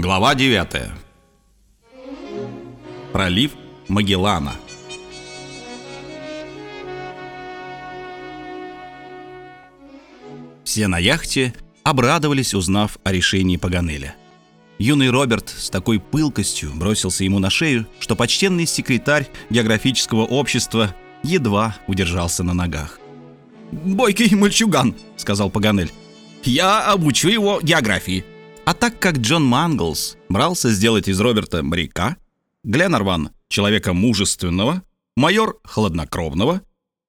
Глава 9. Пролив Магеллана. Все на яхте обрадовались, узнав о решении Паганеля. Юный Роберт с такой пылкостью бросился ему на шею, что почтенный секретарь географического общества едва удержался на ногах. «Бойкий мальчуган», — сказал Паганель. «Я обучу его географии». А так как Джон Манглс брался сделать из Роберта моряка, Гленнерван — человека мужественного, майор — хладнокровного,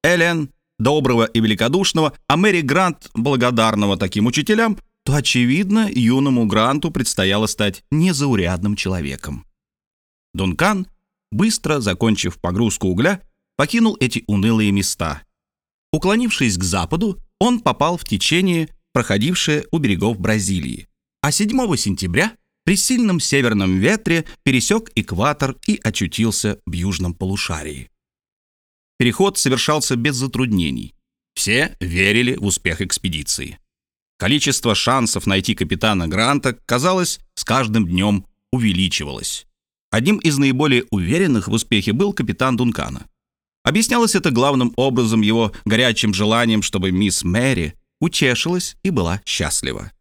Эллен — доброго и великодушного, а Мэри Грант — благодарного таким учителям, то, очевидно, юному Гранту предстояло стать незаурядным человеком. Дункан, быстро закончив погрузку угля, покинул эти унылые места. Уклонившись к западу, он попал в течение, проходившее у берегов Бразилии. А 7 сентября при сильном северном ветре пересек экватор и очутился в южном полушарии. Переход совершался без затруднений. Все верили в успех экспедиции. Количество шансов найти капитана Гранта, казалось, с каждым днем увеличивалось. Одним из наиболее уверенных в успехе был капитан Дункана. Объяснялось это главным образом его горячим желанием, чтобы мисс Мэри утешилась и была счастлива.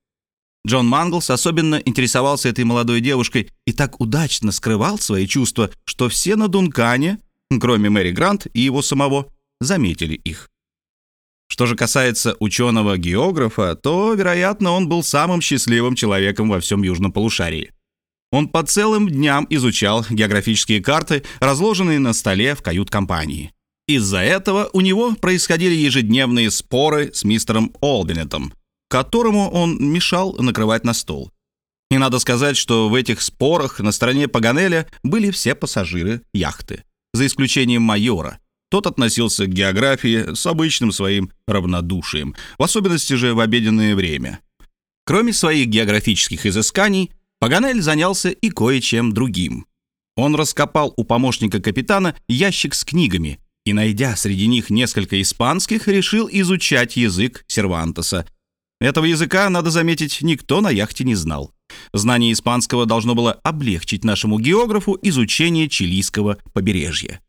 Джон Манглс особенно интересовался этой молодой девушкой и так удачно скрывал свои чувства, что все на Дункане, кроме Мэри Грант и его самого, заметили их. Что же касается ученого-географа, то, вероятно, он был самым счастливым человеком во всем южном полушарии. Он по целым дням изучал географические карты, разложенные на столе в кают-компании. Из-за этого у него происходили ежедневные споры с мистером Олбинетом, которому он мешал накрывать на стол. И надо сказать, что в этих спорах на стороне Паганеля были все пассажиры яхты, за исключением майора. Тот относился к географии с обычным своим равнодушием, в особенности же в обеденное время. Кроме своих географических изысканий, Паганель занялся и кое-чем другим. Он раскопал у помощника капитана ящик с книгами и, найдя среди них несколько испанских, решил изучать язык Сервантеса. Этого языка, надо заметить, никто на яхте не знал. Знание испанского должно было облегчить нашему географу изучение чилийского побережья.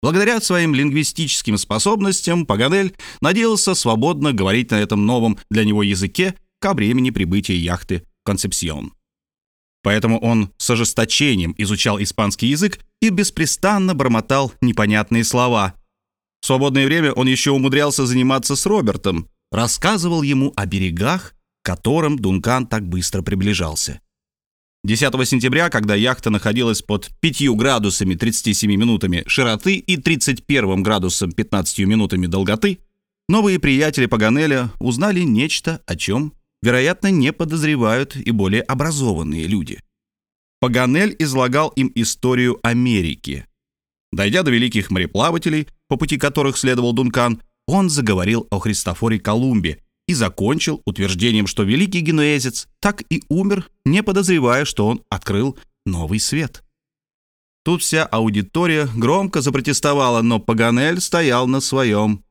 Благодаря своим лингвистическим способностям Паганель надеялся свободно говорить на этом новом для него языке ко времени прибытия яхты «Концепсион». Поэтому он с ожесточением изучал испанский язык и беспрестанно бормотал непонятные слова. В свободное время он еще умудрялся заниматься с Робертом, рассказывал ему о берегах, к которым Дункан так быстро приближался. 10 сентября, когда яхта находилась под 5 градусами 37 минутами широты и 31 градусом 15 минутами долготы, новые приятели Паганеля узнали нечто, о чем вероятно, не подозревают и более образованные люди. Паганель излагал им историю Америки. Дойдя до великих мореплавателей, по пути которых следовал Дункан, он заговорил о Христофоре Колумбе и закончил утверждением, что великий генуэзец так и умер, не подозревая, что он открыл новый свет. Тут вся аудитория громко запротестовала, но Паганель стоял на своем.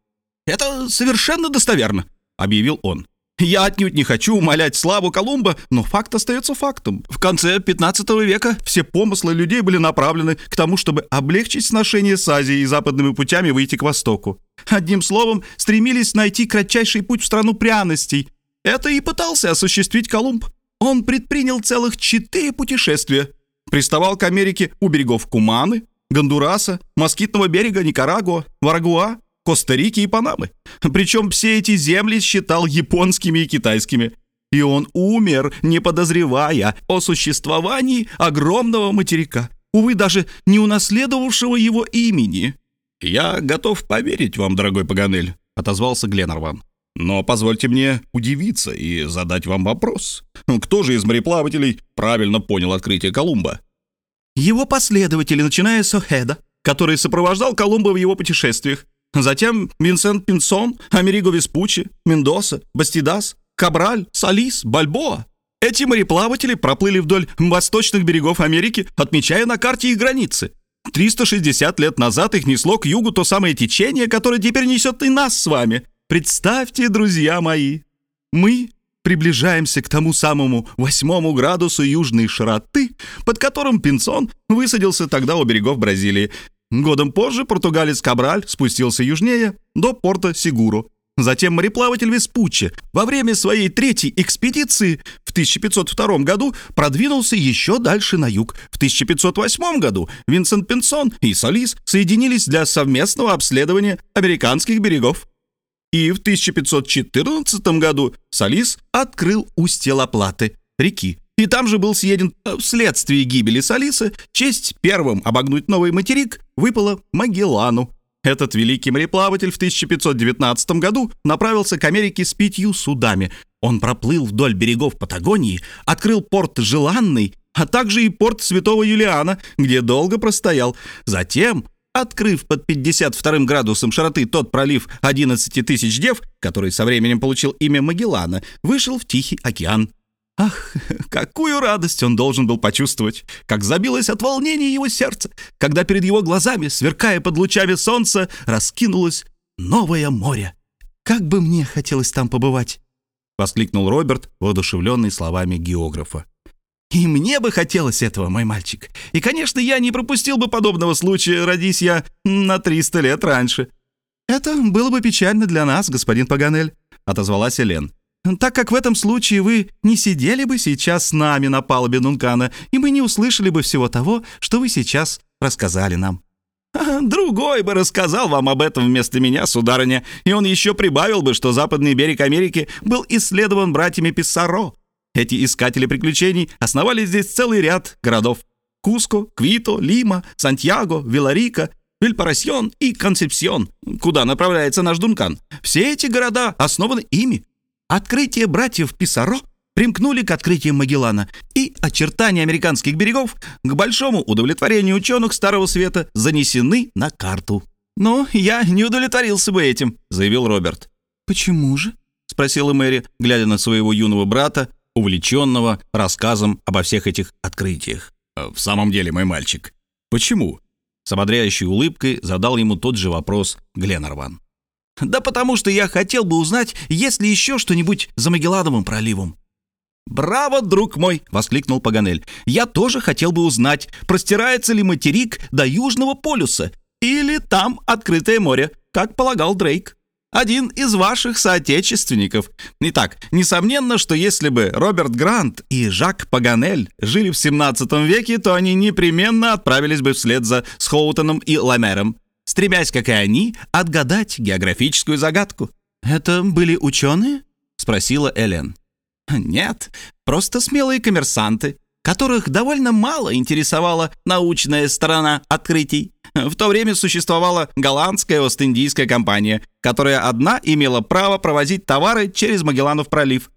«Это совершенно достоверно», — объявил он. Я отнюдь не хочу умолять славу Колумба, но факт остается фактом. В конце 15 века все помыслы людей были направлены к тому, чтобы облегчить сношение с Азией и западными путями выйти к востоку. Одним словом, стремились найти кратчайший путь в страну пряностей. Это и пытался осуществить Колумб. Он предпринял целых четыре путешествия. Приставал к Америке у берегов Куманы, Гондураса, Москитного берега, Никарагуа, Варагуа, Коста-Рики и Панамы. Причем все эти земли считал японскими и китайскими. И он умер, не подозревая о существовании огромного материка, увы, даже не унаследовавшего его имени. «Я готов поверить вам, дорогой Паганель», — отозвался Гленнерван. «Но позвольте мне удивиться и задать вам вопрос. Кто же из мореплавателей правильно понял открытие Колумба?» «Его последователи, начиная с Охеда, который сопровождал Колумба в его путешествиях. Затем Винсент Пинсон, Америго Веспуччи, Мендоса, Бастидас, Кабраль, Салис, Бальбоа. Эти мореплаватели проплыли вдоль восточных берегов Америки, отмечая на карте их границы. 360 лет назад их несло к югу то самое течение, которое теперь несет и нас с вами. Представьте, друзья мои, мы приближаемся к тому самому восьмому градусу южной широты, под которым Пинсон высадился тогда у берегов Бразилии. Годом позже португалец Кабраль спустился южнее, до порта Сигуро. Затем мореплаватель Веспуччи во время своей третьей экспедиции в 1502 году продвинулся еще дальше на юг. В 1508 году Винсент Пинсон и Солис соединились для совместного обследования американских берегов. И в 1514 году Солис открыл устье Лаплаты, реки. И там же был съеден э, вследствие гибели Солиса. Честь первым обогнуть новый материк выпала Магеллану. Этот великий мореплаватель в 1519 году направился к Америке с пятью судами. Он проплыл вдоль берегов Патагонии, открыл порт Желанный, а также и порт Святого Юлиана, где долго простоял. Затем открыв под 52 градусом широты тот пролив 11 тысяч дев, который со временем получил имя Магеллана, вышел в Тихий океан. Ах, какую радость он должен был почувствовать, как забилось от волнения его сердце, когда перед его глазами, сверкая под лучами солнца, раскинулось новое море. «Как бы мне хотелось там побывать!» — воскликнул Роберт, воодушевленный словами географа. И мне бы хотелось этого, мой мальчик. И, конечно, я не пропустил бы подобного случая, родись я на 300 лет раньше. Это было бы печально для нас, господин Паганель, отозвалась Элен. Так как в этом случае вы не сидели бы сейчас с нами на палубе Нункана, и мы не услышали бы всего того, что вы сейчас рассказали нам. «Другой бы рассказал вам об этом вместо меня, сударыня, и он еще прибавил бы, что западный берег Америки был исследован братьями Писсаро, эти искатели приключений основали здесь целый ряд городов. Куско, Квито, Лима, Сантьяго, Виларика, Вильпарасьон и Концепсион, куда направляется наш Дункан. Все эти города основаны ими. Открытие братьев Писаро примкнули к открытию Магеллана, и очертания американских берегов, к большому удовлетворению ученых Старого Света, занесены на карту. «Но я не удовлетворился бы этим», — заявил Роберт. «Почему же?» — спросила Мэри, глядя на своего юного брата, увлеченного рассказом обо всех этих открытиях. «Э, «В самом деле, мой мальчик, почему?» С ободряющей улыбкой задал ему тот же вопрос Гленарван. «Да потому что я хотел бы узнать, есть ли еще что-нибудь за Магеллановым проливом». «Браво, друг мой!» — воскликнул Паганель. «Я тоже хотел бы узнать, простирается ли материк до Южного полюса, или там открытое море, как полагал Дрейк» один из ваших соотечественников. Итак, несомненно, что если бы Роберт Грант и Жак Паганель жили в 17 веке, то они непременно отправились бы вслед за Схоутоном и Ламером, стремясь, как и они, отгадать географическую загадку. «Это были ученые?» — спросила Элен. «Нет, просто смелые коммерсанты, которых довольно мало интересовала научная сторона открытий. В то время существовала голландская Ост-Индийская компания, которая одна имела право провозить товары через Магелланов пролив.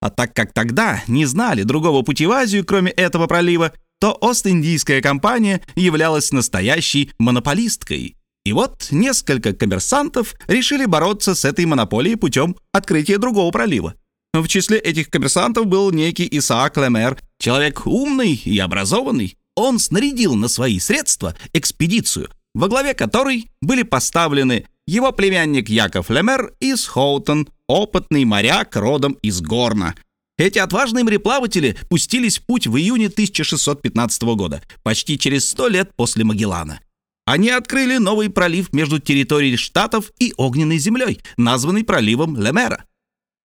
А так как тогда не знали другого пути в Азию, кроме этого пролива, то Ост-Индийская компания являлась настоящей монополисткой. И вот несколько коммерсантов решили бороться с этой монополией путем открытия другого пролива. В числе этих коммерсантов был некий Исаак Лемер, человек умный и образованный, он снарядил на свои средства экспедицию, во главе которой были поставлены его племянник Яков Лемер из Хоутон, опытный моряк родом из Горна. Эти отважные мореплаватели пустились в путь в июне 1615 года, почти через сто лет после Магеллана. Они открыли новый пролив между территорией штатов и огненной землей, названный проливом Лемера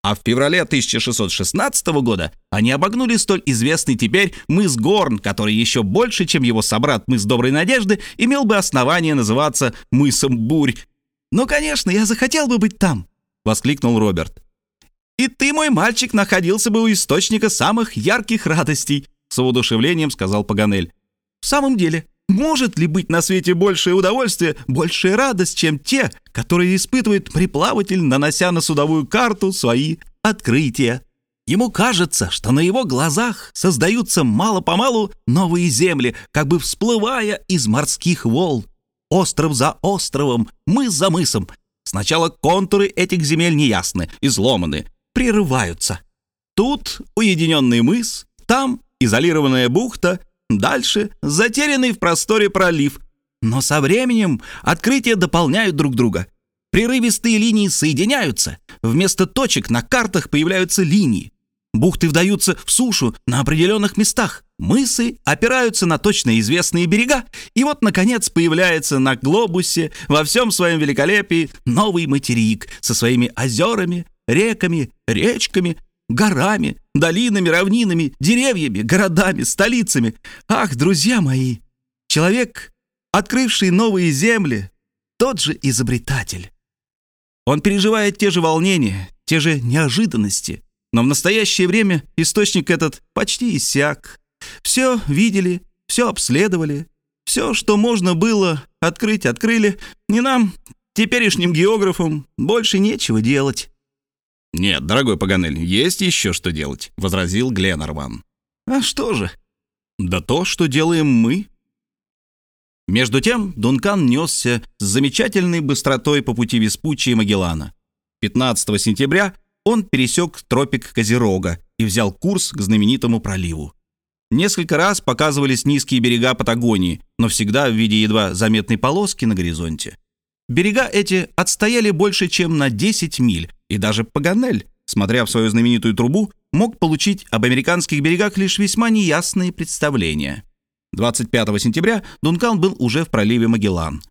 а в феврале 1616 года они обогнули столь известный теперь мыс Горн, который еще больше, чем его собрат мыс Доброй Надежды, имел бы основание называться мысом Бурь. «Ну, конечно, я захотел бы быть там!» — воскликнул Роберт. «И ты, мой мальчик, находился бы у источника самых ярких радостей», — с воодушевлением сказал Паганель. «В самом деле, может ли быть на свете большее удовольствие, большая радость, чем те, которые испытывает приплаватель, нанося на судовую карту свои открытия? Ему кажется, что на его глазах создаются мало-помалу новые земли, как бы всплывая из морских волн. Остров за островом, мыс за мысом. Сначала контуры этих земель неясны, изломаны, прерываются. Тут уединенный мыс, там изолированная бухта, Дальше затерянный в просторе пролив. Но со временем открытия дополняют друг друга. Прерывистые линии соединяются. Вместо точек на картах появляются линии. Бухты вдаются в сушу на определенных местах. Мысы опираются на точно известные берега. И вот, наконец, появляется на глобусе во всем своем великолепии новый материк со своими озерами, реками, речками, горами, долинами, равнинами, деревьями, городами, столицами. Ах, друзья мои, человек, открывший новые земли, тот же изобретатель. Он переживает те же волнения, те же неожиданности, но в настоящее время источник этот почти иссяк. Все видели, все обследовали, все, что можно было открыть, открыли. Не нам, теперешним географам, больше нечего делать. «Нет, дорогой Паганель, есть еще что делать», — возразил Гленарван. «А что же?» «Да то, что делаем мы». Между тем Дункан несся с замечательной быстротой по пути Веспуччи и Магеллана. 15 сентября он пересек тропик Козерога и взял курс к знаменитому проливу. Несколько раз показывались низкие берега Патагонии, но всегда в виде едва заметной полоски на горизонте. Берега эти отстояли больше, чем на 10 миль, и даже Паганель, смотря в свою знаменитую трубу, мог получить об американских берегах лишь весьма неясные представления. 25 сентября Дункан был уже в проливе Магеллан.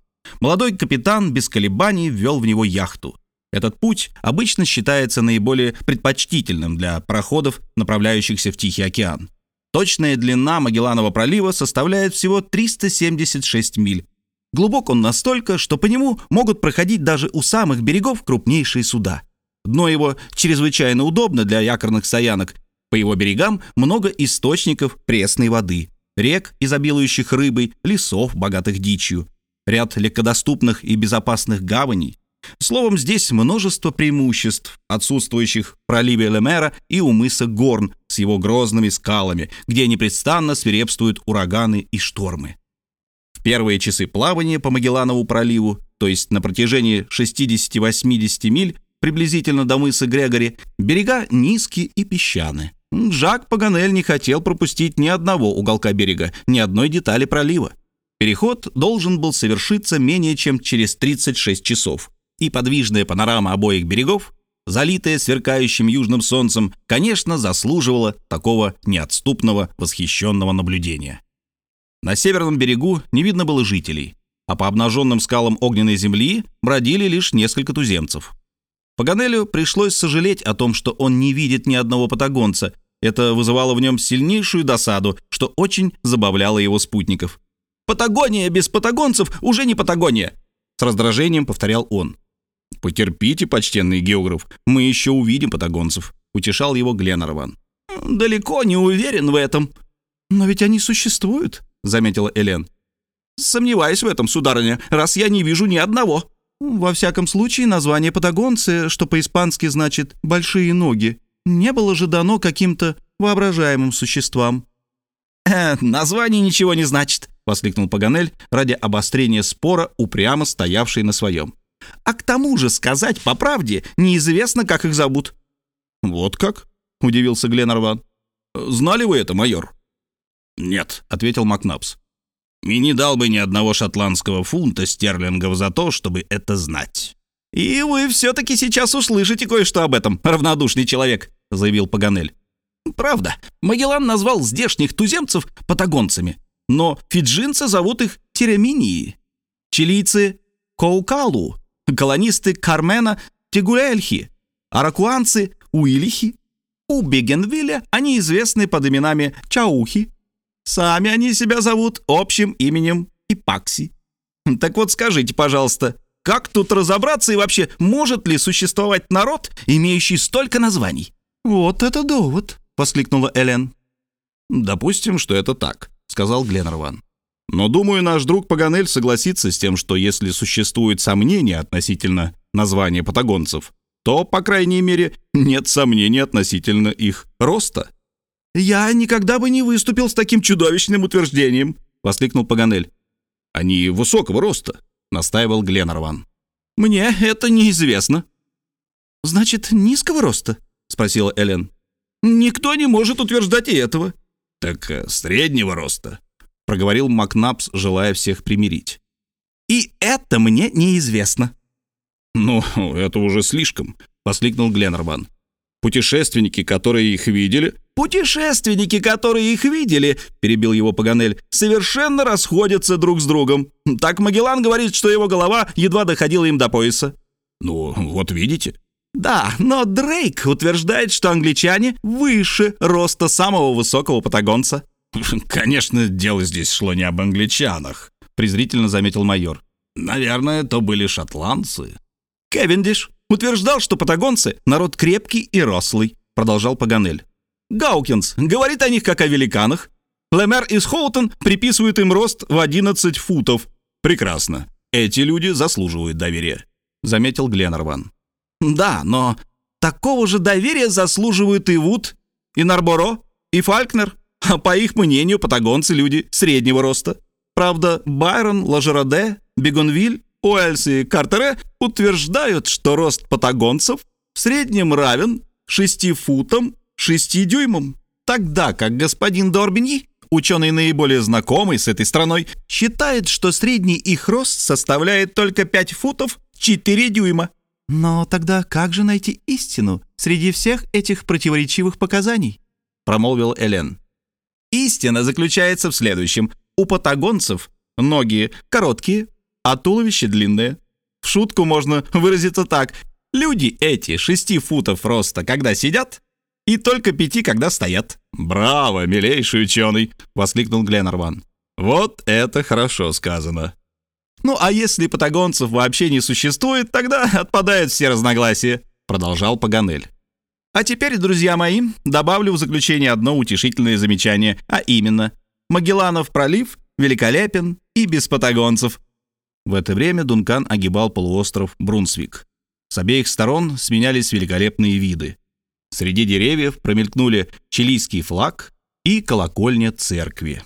Молодой капитан без колебаний ввел в него яхту. Этот путь обычно считается наиболее предпочтительным для пароходов, направляющихся в Тихий океан. Точная длина Магелланова пролива составляет всего 376 миль. Глубок он настолько, что по нему могут проходить даже у самых берегов крупнейшие суда. Дно его чрезвычайно удобно для якорных стоянок. По его берегам много источников пресной воды, рек, изобилующих рыбой, лесов, богатых дичью, ряд легкодоступных и безопасных гаваней. Словом, здесь множество преимуществ, отсутствующих в проливе Лемера и у мыса Горн с его грозными скалами, где непрестанно свирепствуют ураганы и штормы. В первые часы плавания по Магелланову проливу, то есть на протяжении 60-80 миль, приблизительно до мыса Грегори, берега низкие и песчаны. Жак Паганель не хотел пропустить ни одного уголка берега, ни одной детали пролива. Переход должен был совершиться менее чем через 36 часов, и подвижная панорама обоих берегов, залитая сверкающим южным солнцем, конечно, заслуживала такого неотступного восхищенного наблюдения. На северном берегу не видно было жителей, а по обнаженным скалам огненной земли бродили лишь несколько туземцев. Паганелю пришлось сожалеть о том, что он не видит ни одного патагонца. Это вызывало в нем сильнейшую досаду, что очень забавляло его спутников. «Патагония без патагонцев уже не Патагония!» С раздражением повторял он. «Потерпите, почтенный географ, мы еще увидим патагонцев», — утешал его Гленнерван. «Далеко не уверен в этом». «Но ведь они существуют», — заметила Элен. «Сомневаюсь в этом, сударыня, раз я не вижу ни одного». Во всяком случае, название патагонцы, что по-испански значит «большие ноги», не было же дано каким-то воображаемым существам. «Э, «Название ничего не значит», — воскликнул Паганель ради обострения спора, упрямо стоявший на своем. «А к тому же, сказать по правде, неизвестно, как их зовут». «Вот как?» — удивился Гленарван. «Знали вы это, майор?» «Нет», — ответил Макнапс и не дал бы ни одного шотландского фунта стерлингов за то, чтобы это знать. «И вы все-таки сейчас услышите кое-что об этом, равнодушный человек», — заявил Паганель. «Правда, Магеллан назвал здешних туземцев патагонцами, но фиджинцы зовут их Тереминии, чилийцы — Коукалу, колонисты Кармена — Тегуэльхи, аракуанцы — Уилихи. У Бегенвилля они известны под именами Чаухи, Сами они себя зовут общим именем Ипакси. Так вот скажите, пожалуйста, как тут разобраться и вообще может ли существовать народ, имеющий столько названий? Вот это довод, воскликнула Элен. Допустим, что это так, сказал Гленнерван. Но думаю, наш друг Паганель согласится с тем, что если существуют сомнения относительно названия патагонцев, то, по крайней мере, нет сомнений относительно их роста. «Я никогда бы не выступил с таким чудовищным утверждением», — воскликнул Паганель. «Они высокого роста», — настаивал Гленнерван. «Мне это неизвестно». «Значит, низкого роста?» — спросила Элен. «Никто не может утверждать и этого». «Так э, среднего роста», — проговорил Макнапс, желая всех примирить. «И это мне неизвестно». «Ну, это уже слишком», — воскликнул Гленнерван. Путешественники, которые их видели, «Путешественники, которые их видели», — перебил его Паганель, — «совершенно расходятся друг с другом. Так Магеллан говорит, что его голова едва доходила им до пояса». «Ну, вот видите». «Да, но Дрейк утверждает, что англичане выше роста самого высокого патагонца». «Конечно, дело здесь шло не об англичанах», — презрительно заметил майор. «Наверное, то были шотландцы». «Кевиндиш утверждал, что патагонцы — народ крепкий и рослый», — продолжал Паганель. Гаукинс говорит о них как о великанах. Лемер из Хоутон приписывает им рост в 11 футов. Прекрасно. Эти люди заслуживают доверия, заметил Гленнерван. Да, но такого же доверия заслуживают и Вуд, и Нарборо, и Фалькнер. А по их мнению, патагонцы — люди среднего роста. Правда, Байрон, Лажераде, Бегонвиль, Уэльс и Картере утверждают, что рост патагонцев в среднем равен 6 футам шести дюймам, тогда как господин Дорбиньи, ученый наиболее знакомый с этой страной, считает, что средний их рост составляет только 5 футов 4 дюйма. Но тогда как же найти истину среди всех этих противоречивых показаний? промолвил Элен. Истина заключается в следующем. У патагонцев ноги короткие, а туловище длинное. В шутку можно выразиться так. Люди эти шести футов роста, когда сидят, и только пяти, когда стоят». «Браво, милейший ученый!» — воскликнул Гленнерван. «Вот это хорошо сказано». «Ну, а если патагонцев вообще не существует, тогда отпадают все разногласия», — продолжал Паганель. «А теперь, друзья мои, добавлю в заключение одно утешительное замечание, а именно, Магелланов пролив великолепен и без патагонцев». В это время Дункан огибал полуостров Брунсвик. С обеих сторон сменялись великолепные виды. Среди деревьев промелькнули чилийский флаг и колокольня церкви.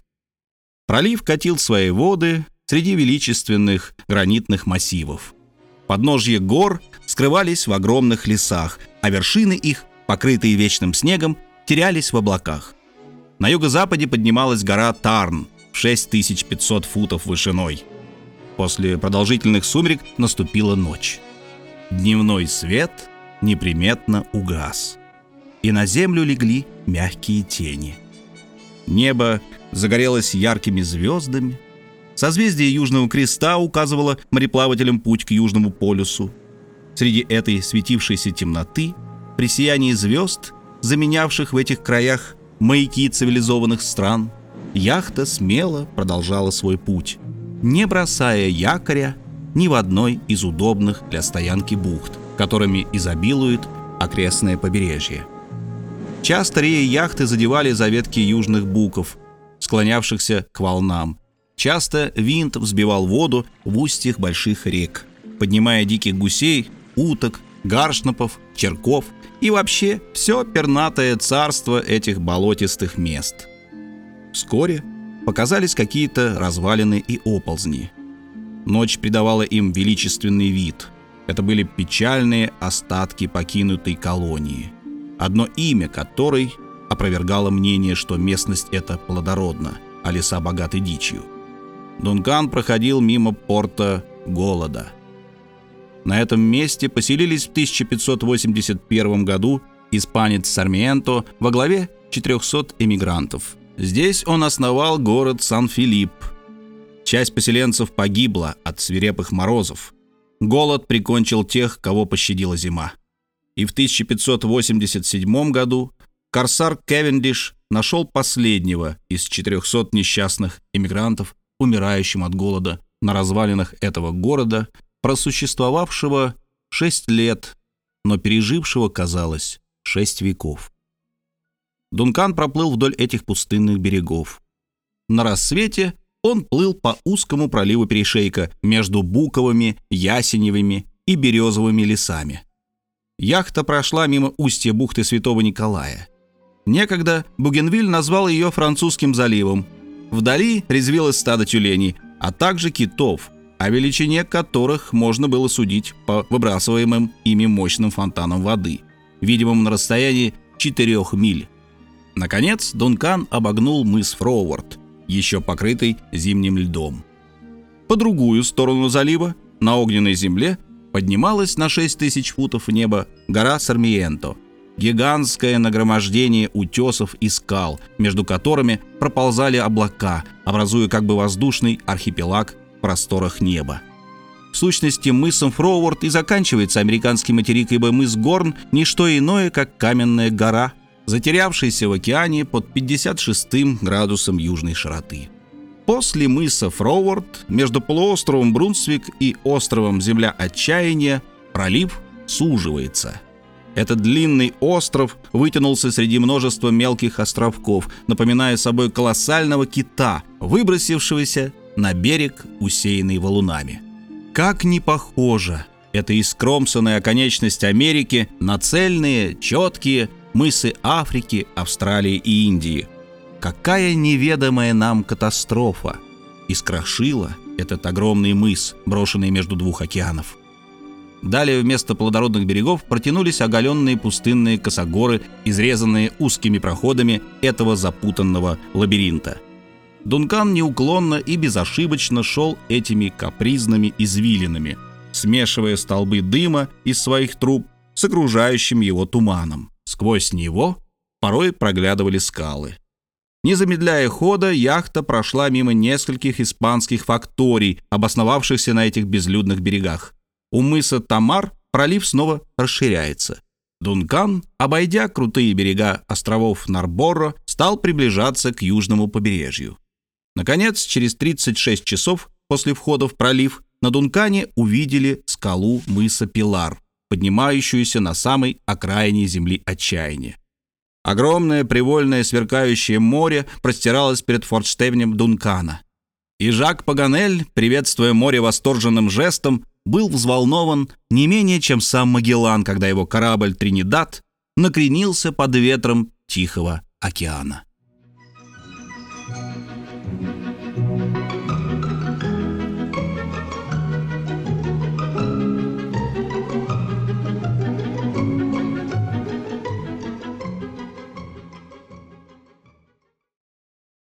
Пролив катил свои воды среди величественных гранитных массивов. Подножья гор скрывались в огромных лесах, а вершины их, покрытые вечным снегом, терялись в облаках. На юго-западе поднималась гора Тарн в 6500 футов вышиной. После продолжительных сумерек наступила ночь. Дневной свет неприметно угас и на землю легли мягкие тени. Небо загорелось яркими звездами. Созвездие Южного Креста указывало мореплавателям путь к Южному полюсу. Среди этой светившейся темноты, при сиянии звезд, заменявших в этих краях маяки цивилизованных стран, яхта смело продолжала свой путь, не бросая якоря ни в одной из удобных для стоянки бухт, которыми изобилует окрестное побережье. Часто реи яхты задевали за ветки южных буков, склонявшихся к волнам. Часто винт взбивал воду в устьях больших рек, поднимая диких гусей, уток, гаршнапов, черков и вообще все пернатое царство этих болотистых мест. Вскоре показались какие-то развалины и оползни. Ночь придавала им величественный вид. Это были печальные остатки покинутой колонии – одно имя которой опровергало мнение, что местность эта плодородна, а леса богаты дичью. Дункан проходил мимо порта Голода. На этом месте поселились в 1581 году испанец Сармиенто во главе 400 эмигрантов. Здесь он основал город Сан-Филипп. Часть поселенцев погибла от свирепых морозов. Голод прикончил тех, кого пощадила зима и в 1587 году корсар Кевендиш нашел последнего из 400 несчастных эмигрантов, умирающим от голода на развалинах этого города, просуществовавшего 6 лет, но пережившего, казалось, 6 веков. Дункан проплыл вдоль этих пустынных берегов. На рассвете он плыл по узкому проливу перешейка между буковыми, ясеневыми и березовыми лесами – Яхта прошла мимо устья бухты Святого Николая. Некогда Бугенвиль назвал ее французским заливом. Вдали резвилось стадо тюленей, а также китов, о величине которых можно было судить по выбрасываемым ими мощным фонтанам воды, видимым на расстоянии 4 миль. Наконец, Дункан обогнул мыс Фроуорд, еще покрытый зимним льдом. По другую сторону залива, на огненной земле, поднималась на 6 тысяч футов в небо гора Сармиенто, гигантское нагромождение утесов и скал, между которыми проползали облака, образуя как бы воздушный архипелаг в просторах неба. В сущности, мысом Фроуорд и заканчивается американский материк, ибо мыс Горн – не что иное, как каменная гора, затерявшаяся в океане под 56 градусом южной широты. После мыса Фроуорд между полуостровом Брунсвик и островом Земля Отчаяния пролив суживается. Этот длинный остров вытянулся среди множества мелких островков, напоминая собой колоссального кита, выбросившегося на берег, усеянный валунами. Как не похоже эта искромсанная оконечность Америки на цельные, четкие мысы Африки, Австралии и Индии. Какая неведомая нам катастрофа искрошила этот огромный мыс, брошенный между двух океанов. Далее вместо плодородных берегов протянулись оголенные пустынные косогоры, изрезанные узкими проходами этого запутанного лабиринта – Дункан неуклонно и безошибочно шел этими капризными извилинами, смешивая столбы дыма из своих труб с окружающим его туманом. Сквозь него порой проглядывали скалы. Не замедляя хода, яхта прошла мимо нескольких испанских факторий, обосновавшихся на этих безлюдных берегах. У мыса Тамар пролив снова расширяется. Дункан, обойдя крутые берега островов Нарборо, стал приближаться к южному побережью. Наконец, через 36 часов после входа в пролив на Дункане увидели скалу мыса Пилар, поднимающуюся на самой окраине земли отчаяния. Огромное привольное сверкающее море простиралось перед фортштевнем Дункана. И Жак Паганель, приветствуя море восторженным жестом, был взволнован не менее, чем сам Магеллан, когда его корабль «Тринидад» накренился под ветром Тихого океана.